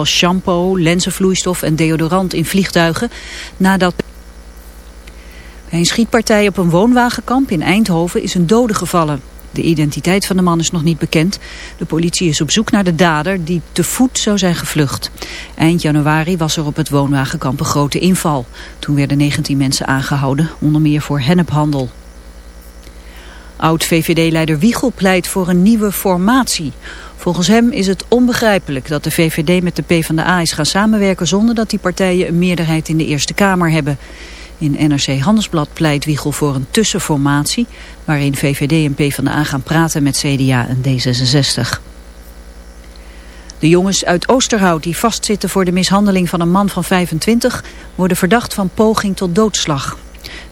als shampoo, lenzenvloeistof en deodorant in vliegtuigen nadat... Bij een schietpartij op een woonwagenkamp in Eindhoven is een dode gevallen. De identiteit van de man is nog niet bekend. De politie is op zoek naar de dader die te voet zou zijn gevlucht. Eind januari was er op het woonwagenkamp een grote inval. Toen werden 19 mensen aangehouden, onder meer voor hennephandel. Oud-VVD-leider Wiegel pleit voor een nieuwe formatie. Volgens hem is het onbegrijpelijk dat de VVD met de PvdA is gaan samenwerken... zonder dat die partijen een meerderheid in de Eerste Kamer hebben. In NRC Handelsblad pleit Wiegel voor een tussenformatie... waarin VVD en PvdA gaan praten met CDA en D66. De jongens uit Oosterhout die vastzitten voor de mishandeling van een man van 25... worden verdacht van poging tot doodslag.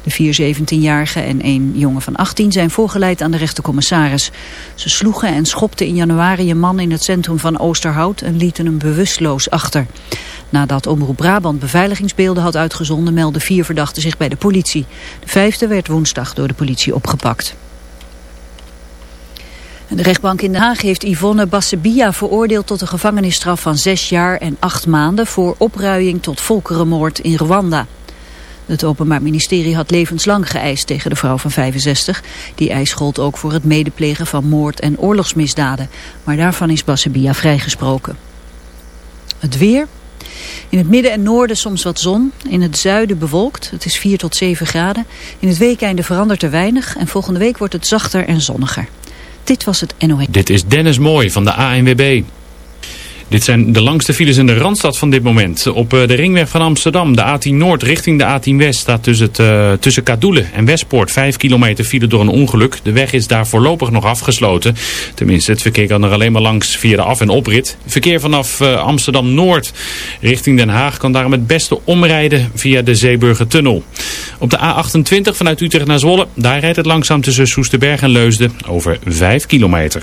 De vier 17-jarigen en één jongen van 18 zijn voorgeleid aan de rechtercommissaris. Ze sloegen en schopten in januari een man in het centrum van Oosterhout en lieten hem bewusteloos achter. Nadat Omroep Brabant beveiligingsbeelden had uitgezonden meldden vier verdachten zich bij de politie. De vijfde werd woensdag door de politie opgepakt. De rechtbank in Den Haag heeft Yvonne Bassebia veroordeeld tot een gevangenisstraf van zes jaar en acht maanden voor opruiing tot volkerenmoord in Rwanda. Het Openbaar Ministerie had levenslang geëist tegen de vrouw van 65. Die eis gold ook voor het medeplegen van moord- en oorlogsmisdaden. Maar daarvan is Bassebia vrijgesproken. Het weer. In het midden en noorden soms wat zon. In het zuiden bewolkt. Het is 4 tot 7 graden. In het weekende verandert er weinig. En volgende week wordt het zachter en zonniger. Dit was het NOS. Dit is Dennis Mooi van de ANWB. Dit zijn de langste files in de Randstad van dit moment. Op eh, de ringweg van Amsterdam, de A10 Noord richting de A10 West... staat tussen, het, uh, tussen Kadoelen en Westpoort 5 kilometer file door een ongeluk. De weg is daar voorlopig nog afgesloten. Tenminste, het verkeer kan er alleen maar langs via de af- en oprit. Verkeer vanaf uh, Amsterdam Noord richting Den Haag... kan daarom het beste omrijden via de Zeeburgertunnel. Op de A28 vanuit Utrecht naar Zwolle... daar rijdt het langzaam tussen Soesterberg en Leusden over 5 kilometer.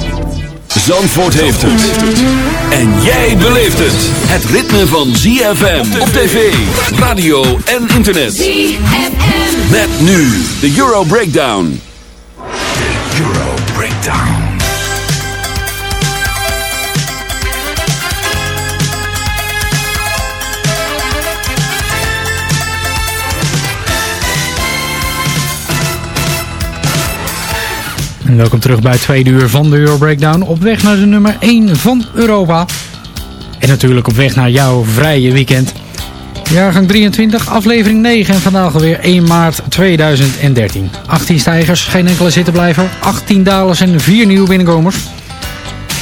Zandvoort heeft het. En jij beleeft het. Het ritme van ZFM op tv, radio en internet. ZFM. Met nu de Euro Breakdown. Euro Breakdown. Welkom terug bij het tweede uur van de Euro Breakdown. Op weg naar de nummer 1 van Europa. En natuurlijk op weg naar jouw vrije weekend. jaargang 23, aflevering 9 en vandaag alweer 1 maart 2013. 18 stijgers, geen enkele zittenblijver, 18 dalers en 4 nieuwe binnenkomers.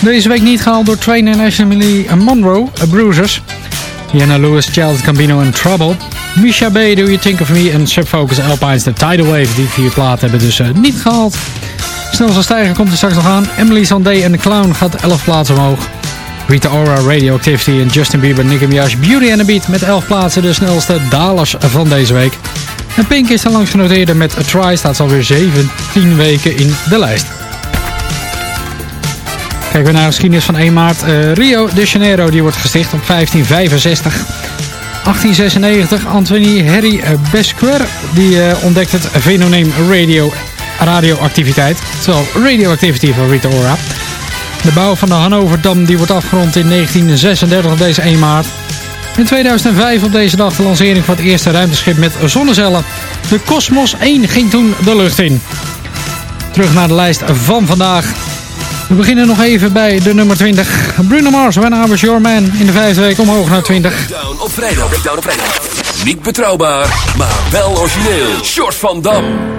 Deze week niet gehaald door trainer Nationally Monroe, Bruisers. Diana Lewis, Child Gambino en Trouble. Misha B, Do You Think Of Me en Subfocus Alpines, de Tidal Wave. Die vier platen hebben dus uh, niet gehaald. Snelste stijger komt er straks nog aan. Emily Sandé en The Clown gaat 11 plaatsen omhoog. Rita Ora, Radioactivity en Justin Bieber, Nicki Minaj, Beauty and the Beat met 11 plaatsen de snelste dalers van deze week. En Pink is er langs genoteerd met A Try staat ze alweer 17 weken in de lijst. Kijken we naar de geschiedenis van 1 maart. Uh, Rio de Janeiro die wordt gesticht op 1565. 1896, Anthony Harry Besquer die uh, ontdekt het fenomeen radio, radioactiviteit. Terwijl radioactivity van Rita Ora. De bouw van de Hannoverdam die wordt afgerond in 1936 op deze 1 maart. In 2005 op deze dag de lancering van het eerste ruimteschip met zonnecellen. De Cosmos 1 ging toen de lucht in. Terug naar de lijst van vandaag. We beginnen nog even bij de nummer 20. Bruno Mars, When I Was Your Man. In de vijfde week omhoog naar 20. Breakdown op vrijdag. Niet betrouwbaar, maar wel origineel. Short van Dam.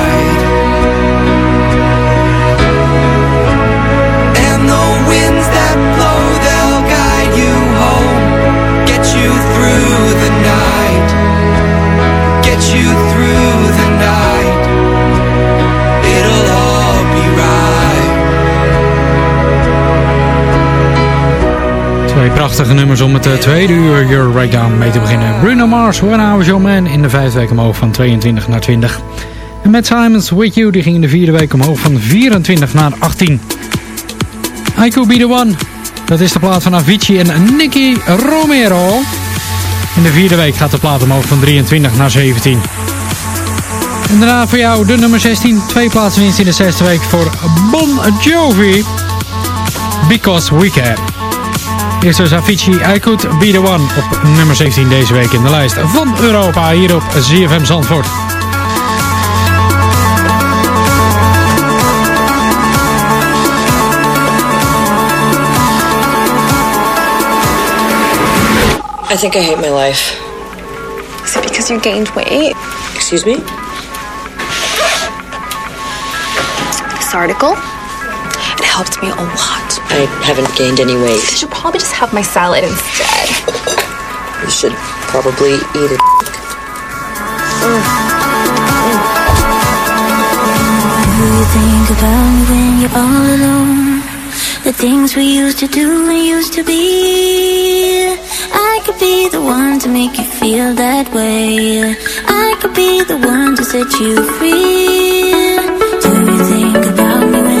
Twee prachtige nummers om het eh, tweede uur Euro Breakdown mee te beginnen. Bruno Mars, When I Was Your Man in de vijfde week omhoog van 22 naar 20. En Matt Simons, With You, die ging in de vierde week omhoog van 24 naar 18. I Could Be The One, dat is de plaat van Avicii en Nicky Romero. In de vierde week gaat de plaat omhoog van 23 naar 17. En daarna voor jou de nummer 16, twee plaatsen winst in de zesde week voor Bon Jovi. Because We Can. Eerst dus Avicii, I Could Be The One op nummer 17 deze week in de lijst van Europa hier op ZFM Zandvoort. I think I hate my life. Is it because you gained weight? Excuse me? This article? It helped me a lot. I haven't gained any You weight. should probably just have my salad instead. You should probably eat it. Do you think about me when you're all alone? The things we used to do and used to be. I could be the one to make you feel that way. I could be the one to set you free. Do you think about me when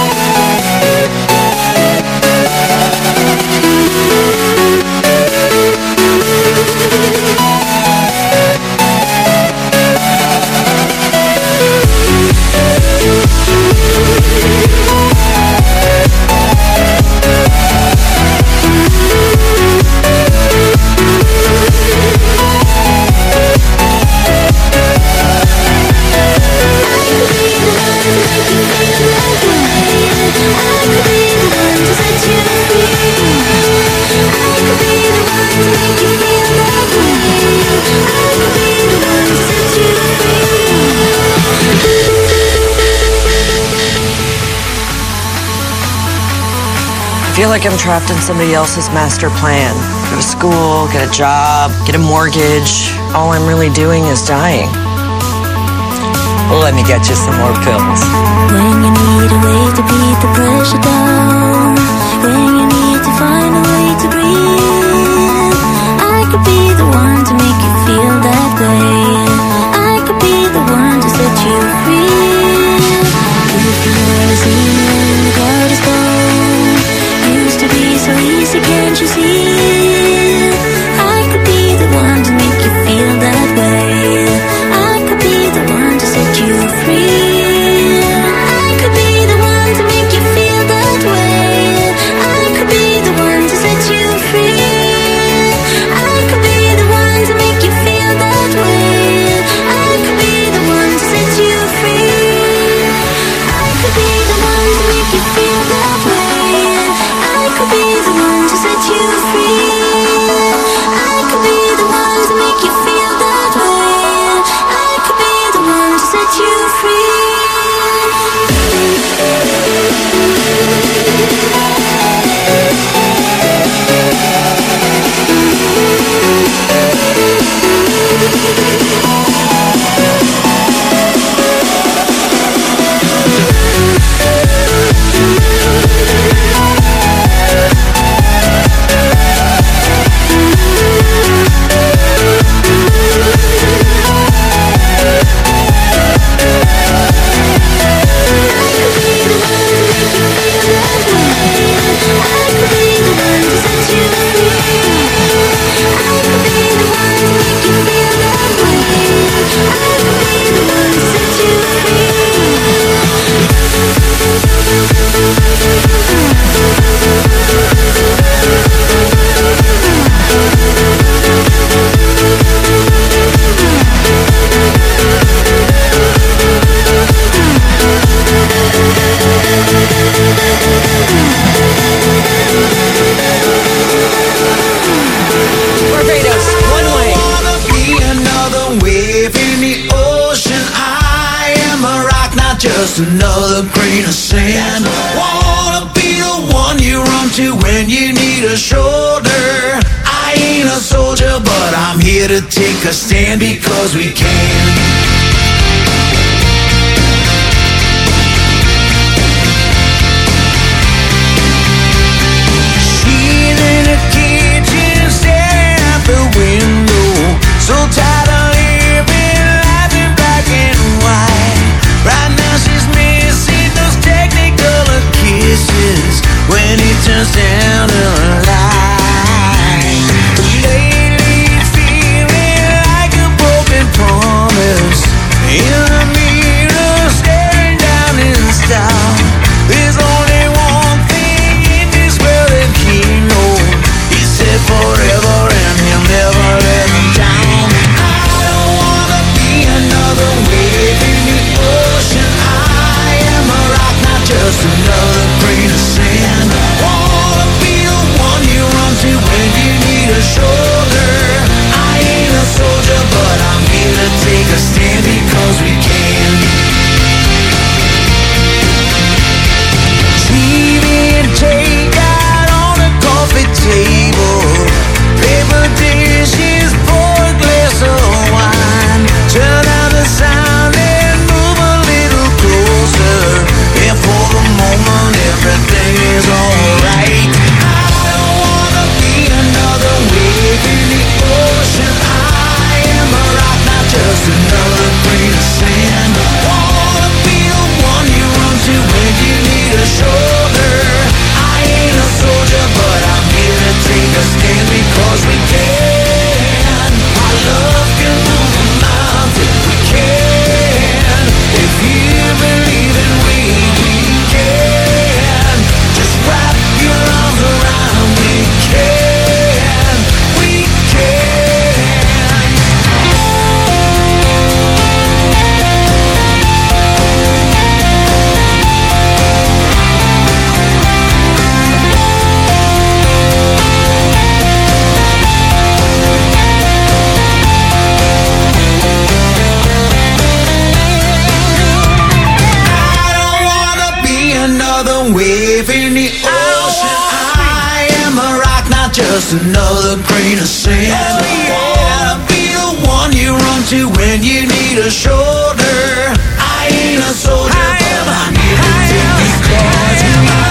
like I'm trapped in somebody else's master plan. Go to school, get a job, get a mortgage. All I'm really doing is dying. Well, let me get you some more pills. Grain of sand. Oh yeah, I'll be the one you run to when you need a shoulder. I ain't a soldier, but I'm here to take these claws in my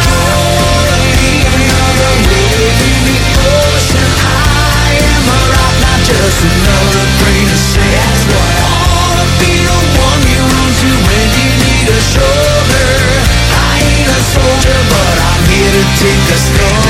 just another grain of sand. I wanna be the one you run to when you need a shoulder. I ain't a soldier, but I'm here to take the stars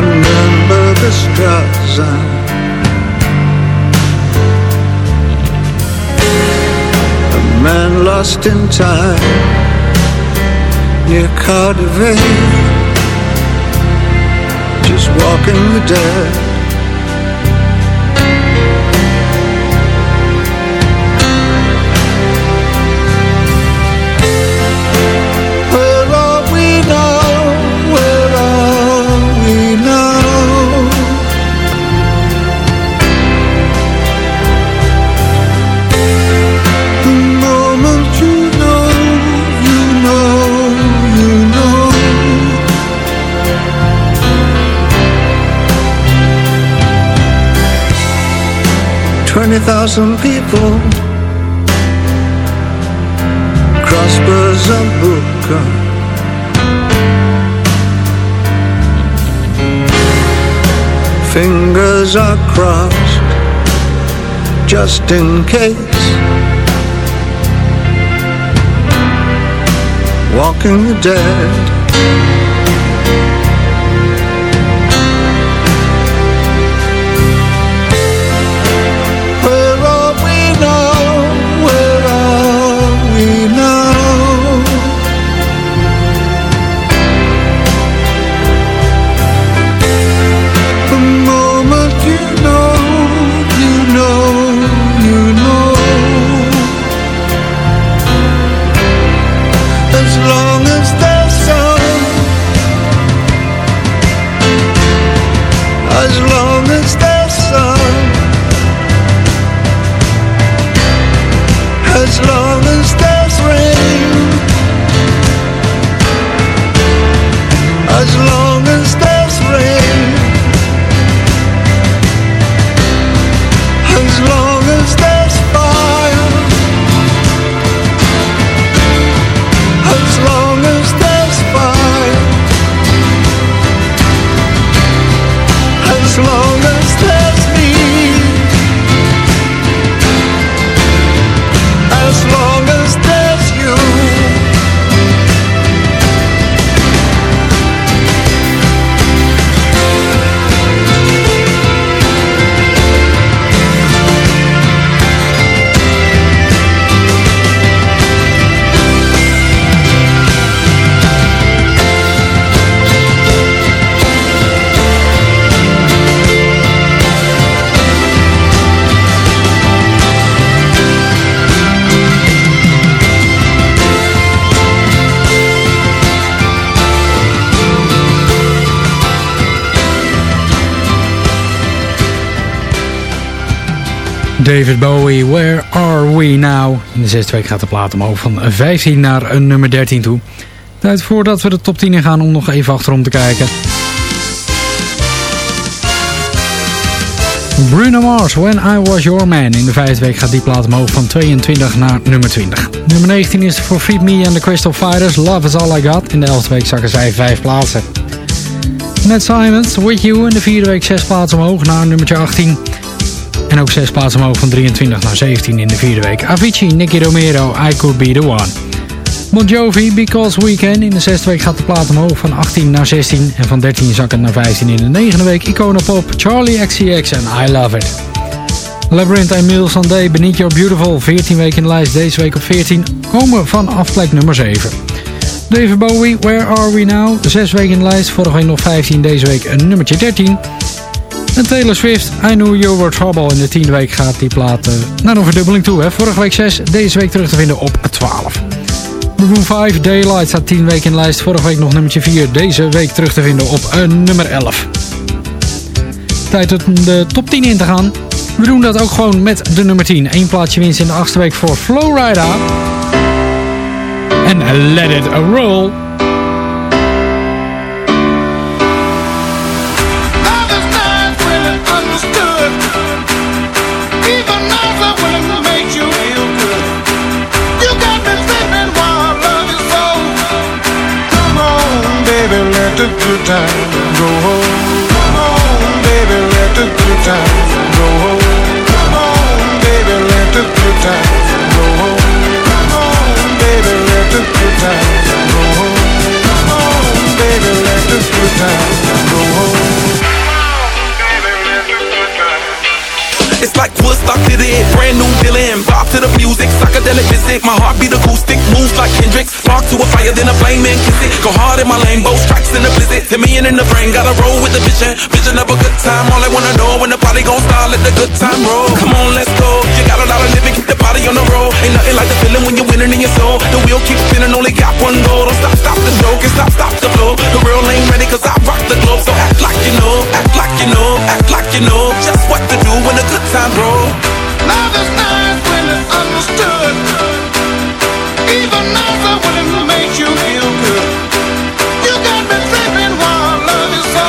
Under the Straße A man lost in time Near Cardiff. Just walking the dead thousand people. Crossbows and broken. Fingers are crossed Just in case. Walking the dead. David Bowie, Where Are We Now? In de zesde week gaat de plaat omhoog van 15 naar nummer 13 toe. Tijd voordat we de top 10 in gaan om nog even achterom te kijken. Bruno Mars, When I Was Your Man. In de vijfde week gaat die plaat omhoog van 22 naar nummer 20. Nummer 19 is voor Feed Me and the Crystal Fighters, Love Is All I Got. In de elfde week zakken zij vijf plaatsen. Matt Simons, With You. In de vierde week zes plaatsen omhoog naar nummertje 18. En ook zes plaatsen omhoog van 23 naar 17 in de vierde week. Avicii, Nicky Romero, I Could Be The One. Bon Jovi, Because Weekend. In de zesde week gaat de plaat omhoog van 18 naar 16. En van 13 zakken naar 15 in de negende week. Icona Pop, Charlie XCX en I Love It. Labyrinth en Mills Sunday, Beneath Your Beautiful. 14 weken in de lijst, deze week op 14. Komen vanaf plek nummer 7. David Bowie, Where Are We Now? Zes weken in de lijst, vorige week nog 15, deze week een nummertje 13. En Taylor Swift, I Knew You Were Trouble. In de tiende week gaat die plaat uh, naar een verdubbeling toe. Hè? Vorige week 6, deze week terug te vinden op 12. Maroon 5, Daylight staat 10 weken in de lijst. Vorige week nog nummertje 4, deze week terug te vinden op uh, nummer 11. Tijd om de top 10 in te gaan. We doen dat ook gewoon met de nummer 10. Eén plaatsje winst in de achtste week voor Flowrider. En Let It Roll. The good time go home. Come on, baby, let the good time go home. Come on, baby, let the good time go home. Come on, baby, let the good time go home. Come on, baby, let the good time It's like Woodstock to the end, brand new Dylan. Bob to the music, psychedelic visit. My heart beat acoustic, moves like Hendrix. Spark to a fire, then a flame and kiss it. Go hard in my lane, both strikes in the blizzard. Hit me in the brain, gotta roll with the vision. Vision of a good time, all I wanna know when the party gon' start, let the good time roll. Come on, let's go. You got a lot of living, keep the party on the road. Ain't nothing like the feeling when you're winning in your soul. The wheel keeps spinning, only got one goal. Don't stop, stop the show, can stop, stop the flow. The real ain't ready, cause I rock the globe. So act like you know, act like you know, act like you know. Just what to do when the good time roll. Love is nice when it's understood. Even nicer when it makes you feel good. You got me tripping while love is so.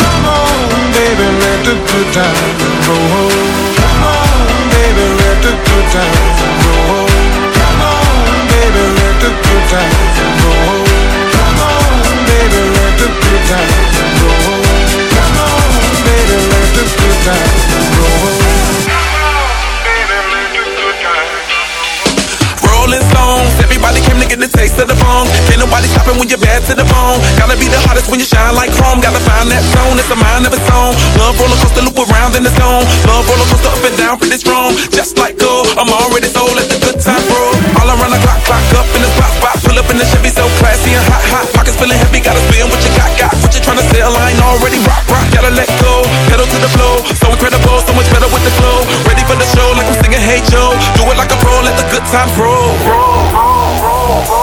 Come on, baby, let the good time get the bone. Can't nobody stopping when you're bad to the bone. Gotta be the hottest when you shine like chrome. Gotta find that zone, it's a mind of its own. Love roller coaster loop around in the zone. Love roller coaster up and down pretty strong. Just like gold, I'm already sold at the good time, bro. All around the clock, clock up in the spot, spot. Pull up in the Chevy so classy and hot, hot. Pockets feeling heavy, gotta spin what you got, got. What you tryna sell, I ain't already rock, rock. Gotta let go, pedal to the flow. So incredible, so much better with the flow. Ready for the show, like I'm singing Hey Joe. Do it like a pro, let the good times roll, roll, roll, roll.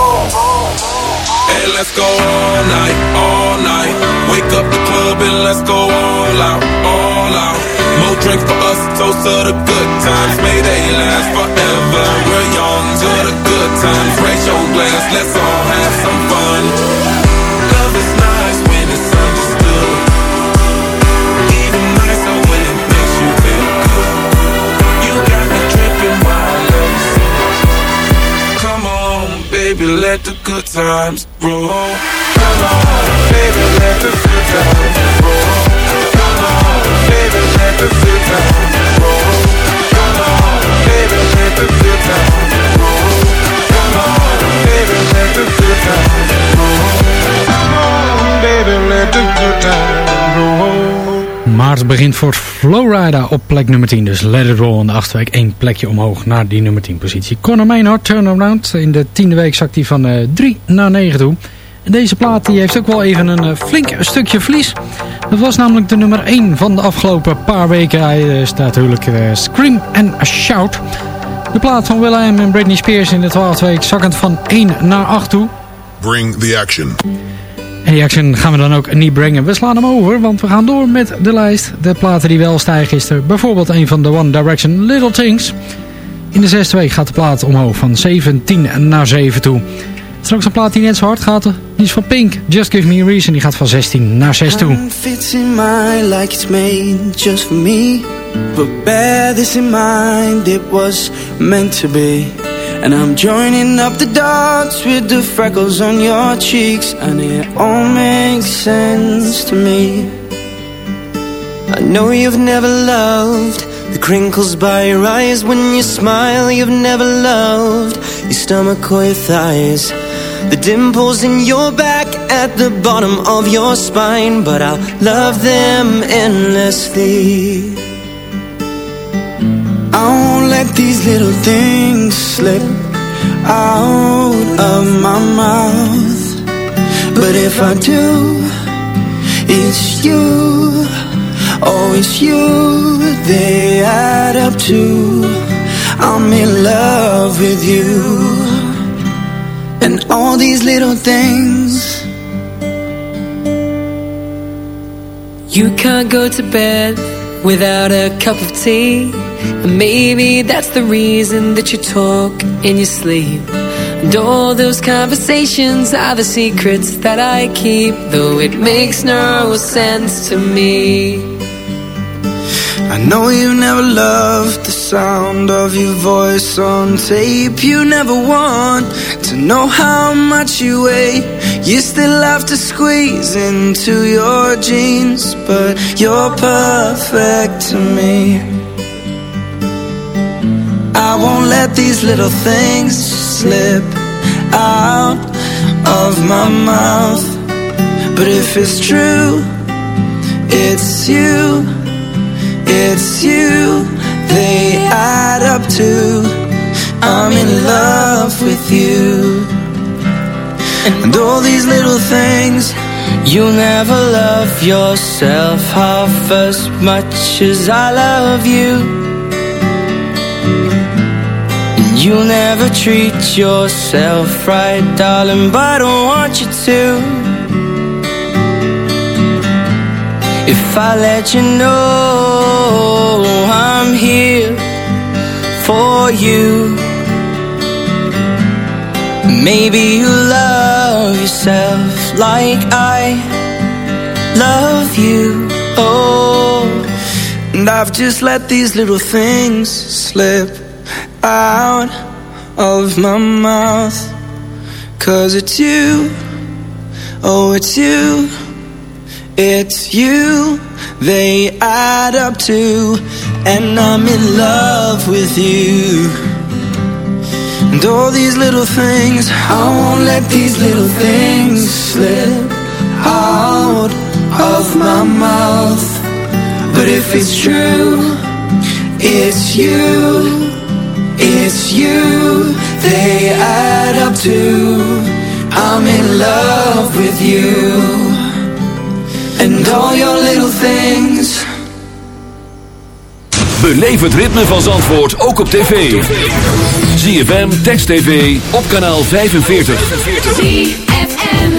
Hey, let's go all night, all night. Wake up the club and let's go all out, all out. More drink for us, toast to the good times. May they last forever. We're young to the good times. Raise your glass, let's all have some fun. Baby, let the good times. Come on, baby, let. Come on, baby, let. Come on, baby, let. Come on, baby, let begint voor Flowrider op plek nummer 10. Dus Let It Roll in de achtste week. één plekje omhoog naar die nummer 10 positie. Conor Maynard, Turnaround. In de tiende week zakt hij van uh, 3 naar 9 toe. En deze plaat die heeft ook wel even een uh, flink stukje verlies. Dat was namelijk de nummer 1 van de afgelopen paar weken. Hij uh, staat natuurlijk Scream and Shout. De plaat van Will.i.am en Britney Spears in de twaalfde week zakkend van 1 naar 8 toe. Bring the action. En die action gaan we dan ook niet brengen. We slaan hem over, want we gaan door met de lijst. De platen die wel stijgen is bijvoorbeeld een van de One Direction Little Things. In de zesde week gaat de plaat omhoog van 17 naar 7 toe. Straks een plaat die net zo hard gaat. Die is van Pink. Just Give Me a Reason. Die gaat van 16 naar 6 toe. Fits in mine like it's made just for me. But bear this in mind, it was meant to be. And I'm joining up the dots with the freckles on your cheeks. And it all makes sense to me. I know you've never loved the crinkles by your eyes when you smile. You've never loved your stomach or your thighs. The dimples in your back at the bottom of your spine. But I'll love them endlessly. I won't let these little things slip out of my mouth. But if I do, it's you. Oh, it's you they add up to. I'm in love with you. And all these little things. You can't go to bed without a cup of tea. And maybe that's the reason that you talk in your sleep. And all those conversations are the secrets that I keep, though it makes no sense to me. I know you never loved the sound of your voice on tape. You never want to know how much you weigh. You still have to squeeze into your jeans, but you're perfect to me. Let these little things slip out of my mouth. But if it's true, it's you. It's you, they add up to I'm in love with you And all these little things You'll never love yourself half as much as I love you. You'll never treat yourself right, darling, but I don't want you to. If I let you know I'm here for you, maybe you love yourself like I love you. Oh, and I've just let these little things slip out of my mouth. Cause it's you, oh, it's you, it's you, they add up to, and I'm in love with you. And all these little things, I won't let these little things slip out of my mouth. But if it's true, it's you, it's you, they add up to. I'm in love with you. And all your little things. Beleef het ritme van Zandvoort ook op tv. ZFM, Text TV, op kanaal 45. ZFM.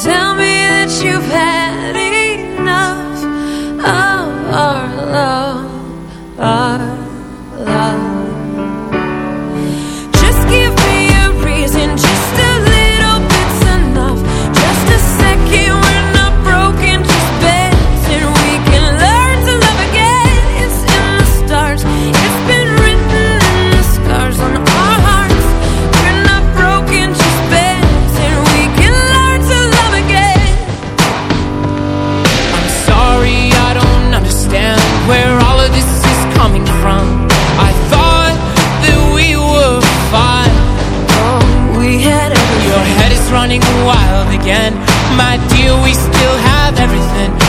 tell me that you've had enough My dear, we still have everything.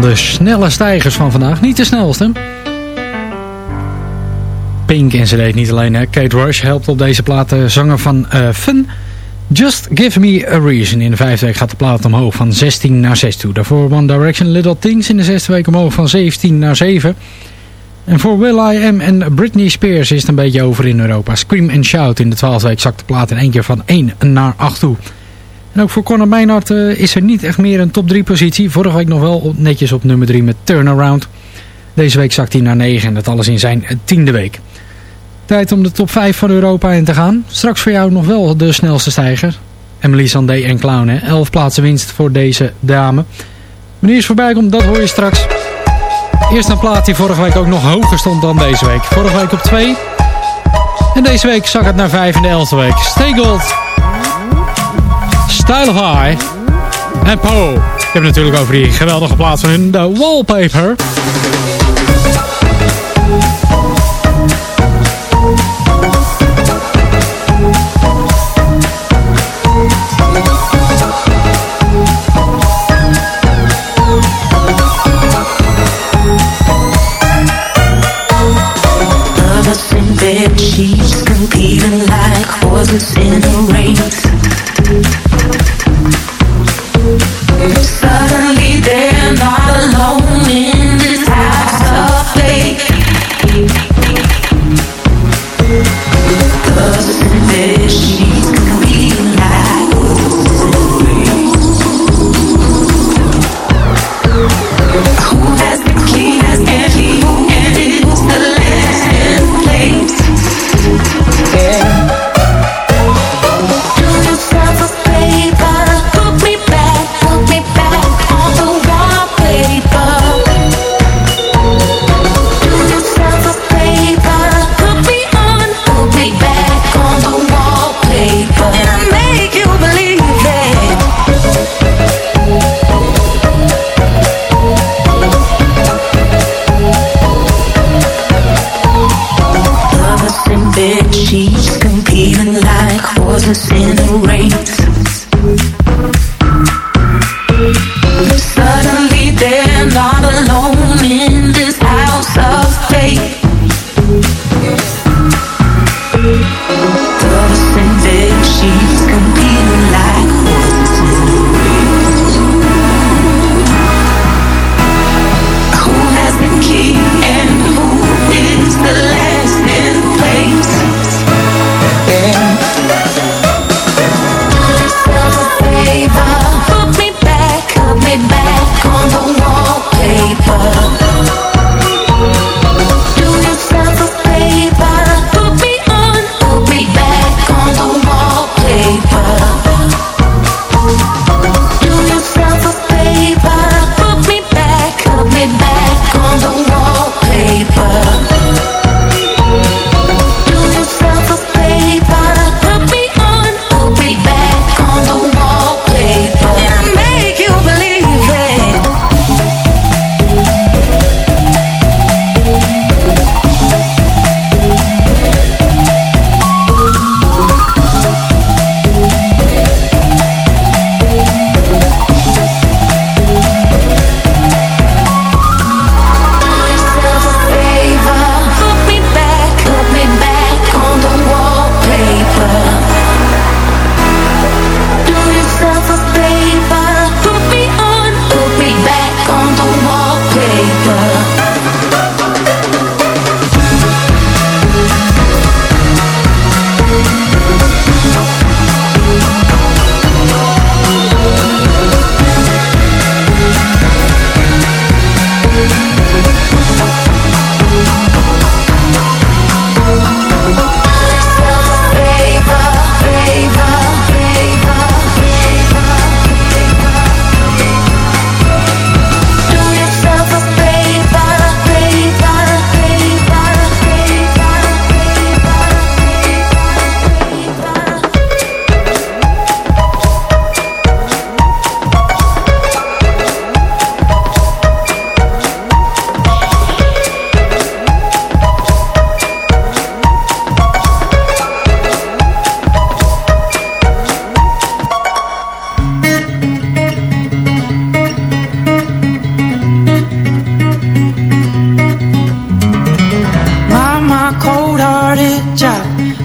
De snelle stijgers van vandaag. Niet de snelste. Pink en ze deed niet alleen. Hè. Kate Rush helpt op deze plaat de zanger van uh, Fun. Just Give Me A Reason. In de vijfde week gaat de plaat omhoog van 16 naar 6 toe. Daarvoor One Direction Little Things in de zesde week omhoog van 17 naar 7. En voor Will I Am en Britney Spears is het een beetje over in Europa. Scream and Shout in de twaalfde week zakt de plaat in één keer van 1 naar 8 toe. En ook voor Conor Meinhardt uh, is er niet echt meer een top 3 positie. Vorige week nog wel netjes op nummer 3 met Turnaround. Deze week zakt hij naar 9 en dat alles in zijn tiende week. Tijd om de top 5 van Europa in te gaan. Straks voor jou nog wel de snelste stijger. Emily Sandé en Clown. Hè? 11 plaatsen winst voor deze dame. Wanneer is voorbij komt, dat hoor je straks. Eerst een plaat die vorige week ook nog hoger stond dan deze week. Vorige week op 2. En deze week zak het naar 5 in de 11e week. Stay Gold. Style High. En Po. Ik heb het natuurlijk over die geweldige plaat van hun. De Wallpaper. bed sheets competing like horses in a race. waves.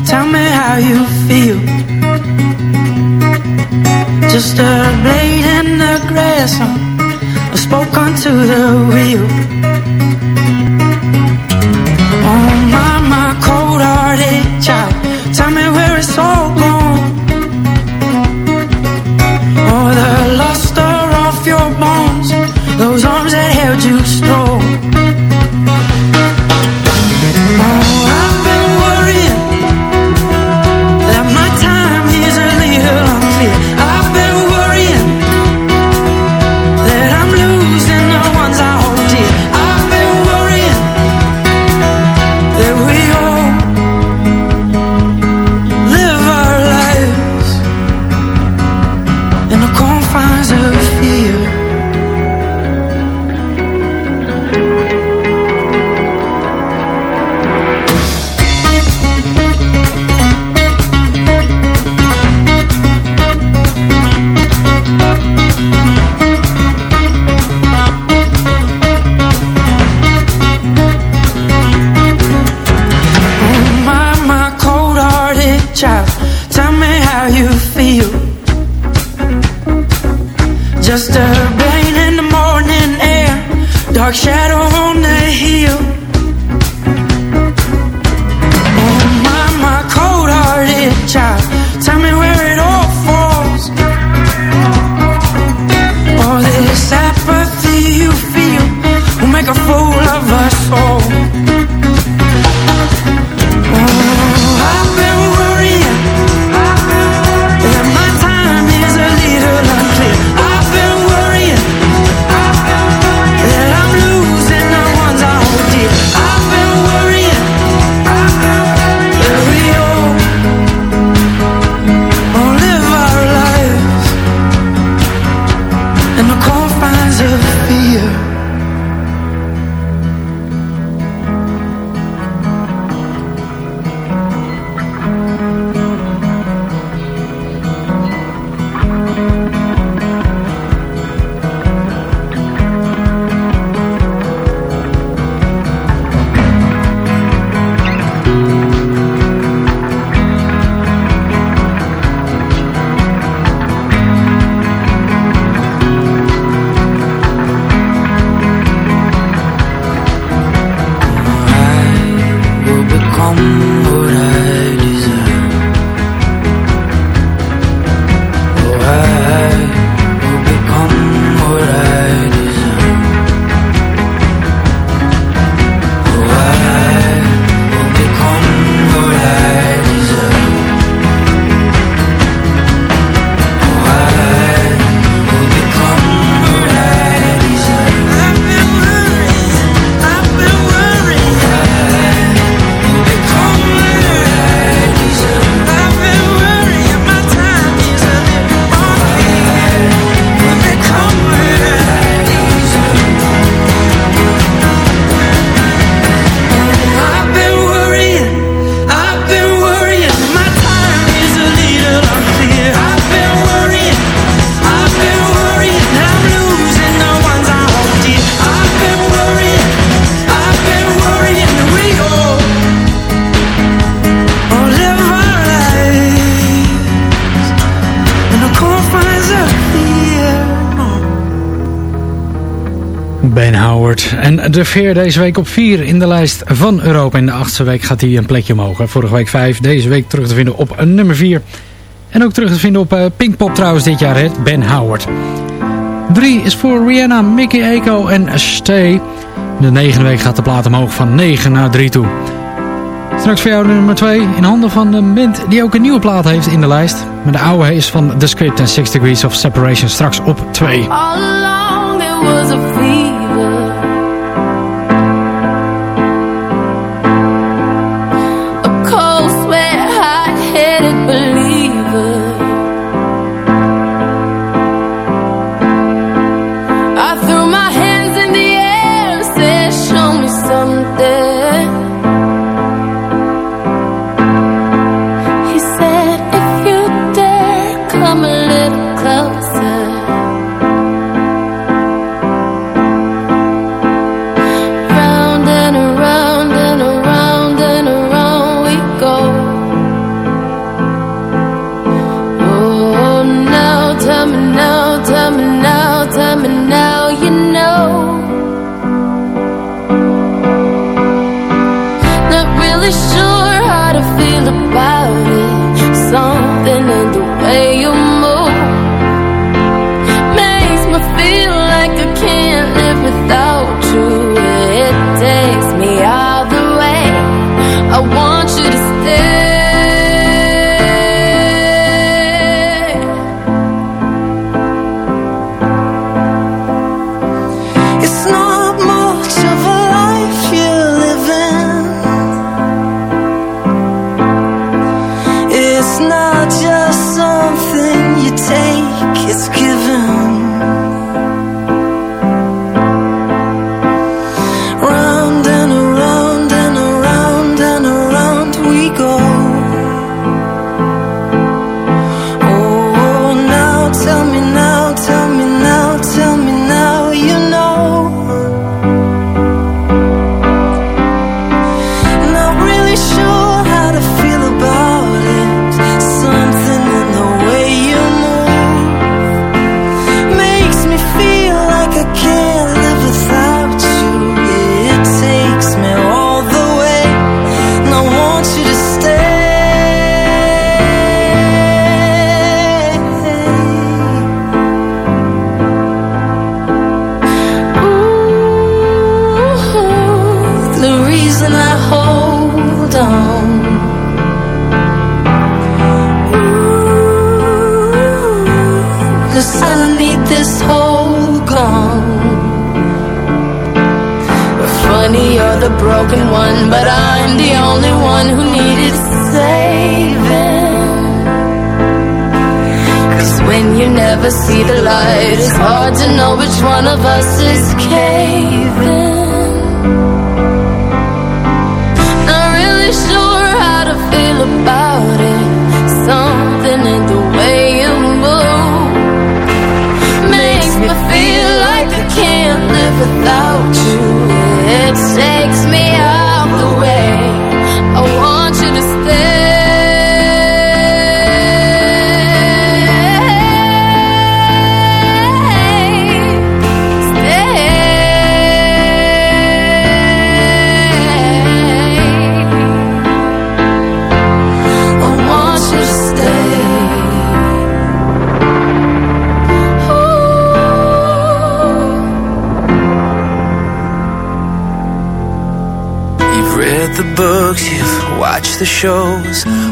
Tell me how you feel. Just a blade in the grass. I spoke onto the wheel. En de veer deze week op 4 in de lijst van Europa. In de achtste week gaat hij een plekje omhoog. Vorige week 5, deze week terug te vinden op nummer 4. En ook terug te vinden op eh, Pinkpop trouwens dit jaar, hè? Ben Howard. 3 is voor Rihanna, Mickey Eco en Stay. De negende week gaat de plaat omhoog van 9 naar 3 toe. Straks voor jou de nummer 2 in handen van een band die ook een nieuwe plaat heeft in de lijst. Maar de oude is van The Script en 6 Degrees of Separation straks op 2. All along was. A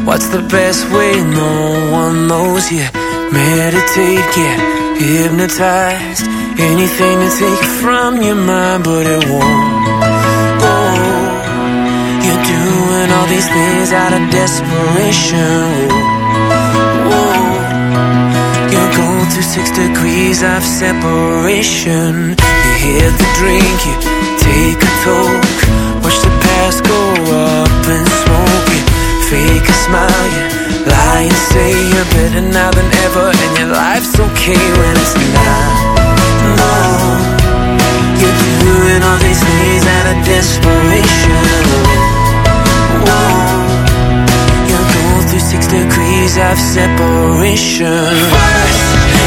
What's the best way? No one knows yet. Meditate, get hypnotized. Anything to take from your mind, but it won't. Oh, you're doing all these things out of desperation. Oh, you're going six degrees of separation. You hit the drink, you take a toke, watch the past go up fake a smile. You lie and say you're better now than ever And your life's okay when it's not No You're doing all these things out of desperation. Whoa. You're going through six degrees of separation. First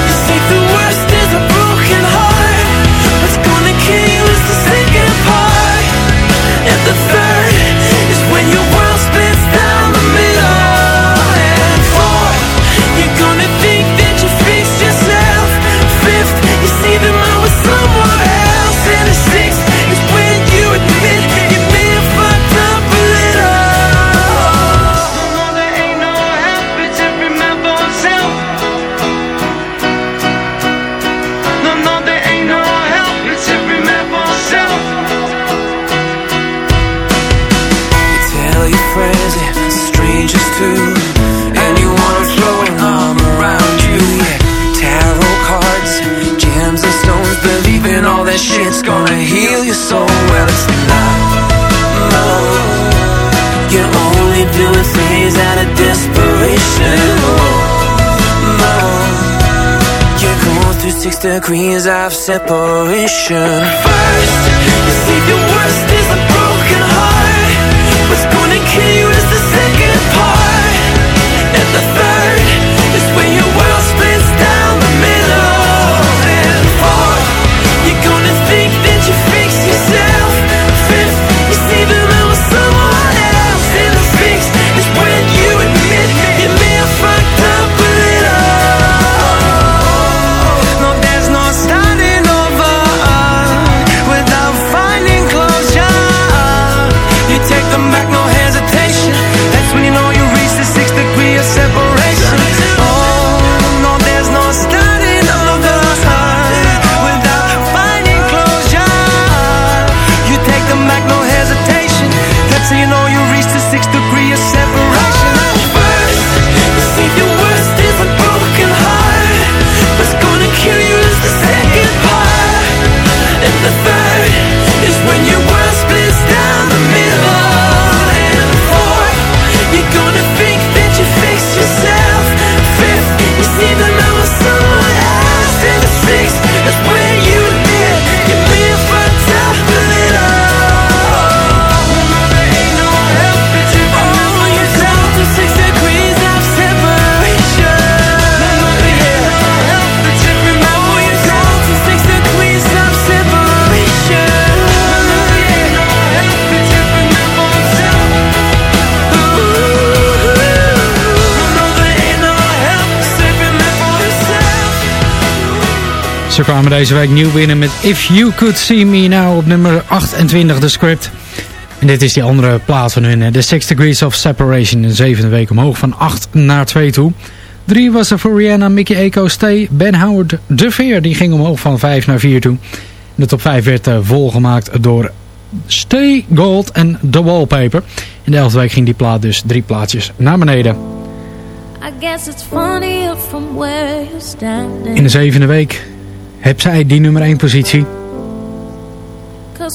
six degrees of separation. First, you see the worst is a broken heart. What's gonna kill you is the second part, and the third. Kwamen deze week nieuw binnen met If You Could See Me Now op nummer 28, de script. En dit is die andere plaat van hun, The Six Degrees of Separation. Een zevende week omhoog van 8 naar 2 toe. 3 was er voor Rihanna, Mickey Eco, Stay, Ben Howard, De Veer. Die ging omhoog van 5 naar 4 toe. De top 5 werd eh, volgemaakt door Stay Gold en The Wallpaper. In de elfde week ging die plaat dus drie plaatsjes naar beneden. In de zevende week heb zij die nummer 1 positie.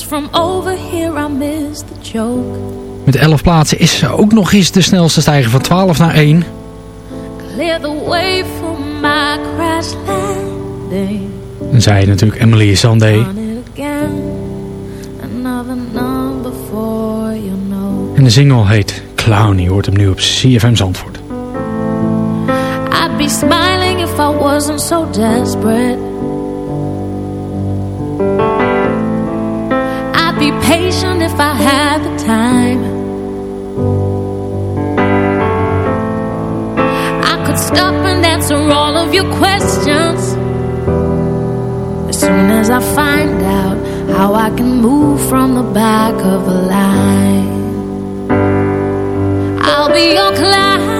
From over here I miss the joke. Met 11 plaatsen is ze ook nog eens de snelste stijger van 12 naar 1. Clear the way for my crash landing. En zij natuurlijk Emily know. En de single heet Clown. Je hoort hem nu op CFM Zandvoort. I'd be smiling if I wasn't so desperate. I'd be patient if I had the time. I could stop and answer all of your questions. As soon as I find out how I can move from the back of a line, I'll be your clown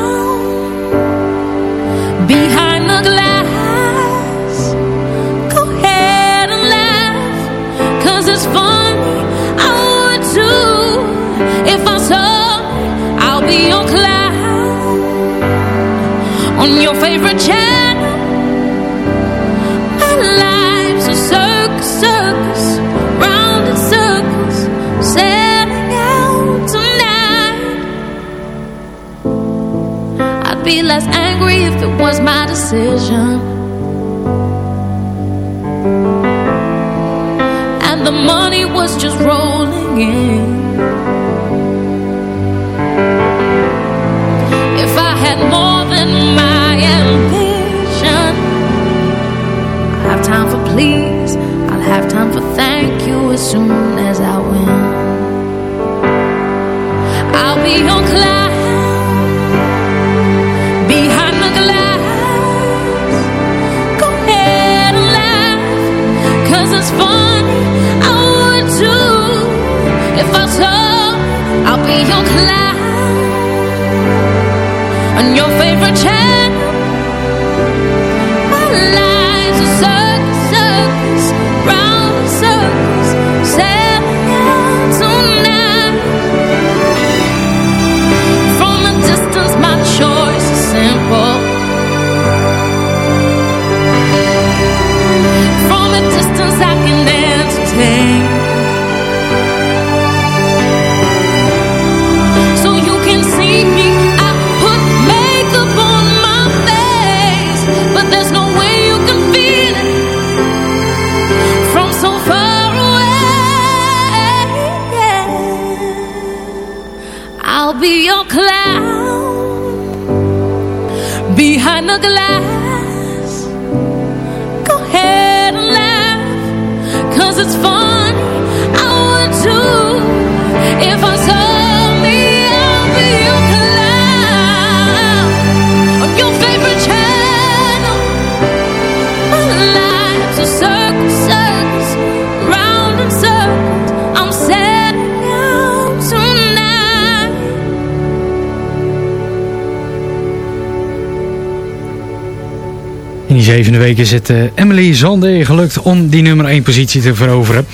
zevende week is het eh, Emily Sandé gelukt om die nummer 1 positie te veroveren.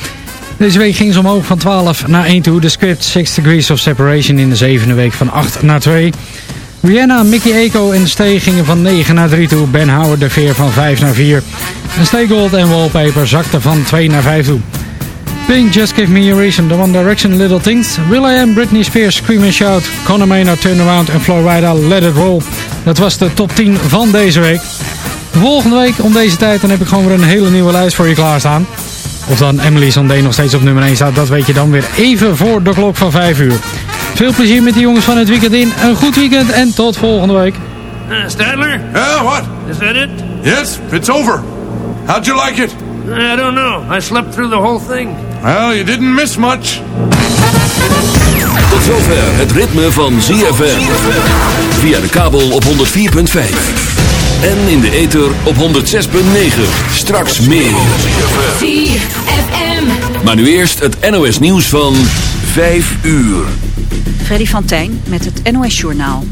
Deze week ging ze omhoog van 12 naar 1 toe. De script 6 Degrees of Separation in de zevende week van 8 naar 2. Rihanna, Mickey Eco en Stay gingen van 9 naar 3 toe. Ben Howard de veer van 5 naar 4. En Stay en Wallpaper zakten van 2 naar 5 toe. Pink, Just Give Me A Reason, The One Direction, Little Things. Will.i.am, Britney Spears, Scream and Shout. Conor Maynard, Turn Around en Florida, Let It Roll. Dat was de top 10 van deze week. Volgende week om deze tijd dan heb ik gewoon weer een hele nieuwe lijst voor je klaarstaan. Of dan Emily Sandé nog steeds op nummer 1 staat, dat weet je dan weer even voor de klok van 5 uur. Veel plezier met de jongens van het weekend in. Een goed weekend en tot volgende week. Uh, Stadler? Yeah, what? Is that it? Yes, it's over. How'd you like it? I don't know. I slept through the whole thing. Well, you didn't miss much. Tot zover het ritme van ZFM. Via de kabel op 104.5. En in de ether op 106.9. Straks meer. ZFM. Maar nu eerst het NOS nieuws van 5 uur. Freddy van Tijn met het NOS Journaal.